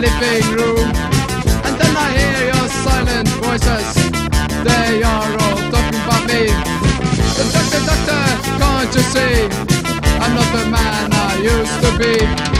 living room. And then I hear your silent voices, they are all talking about me. The doctor, doctor, can't you see? I'm not the man I used to be.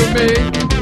doctor, doctor,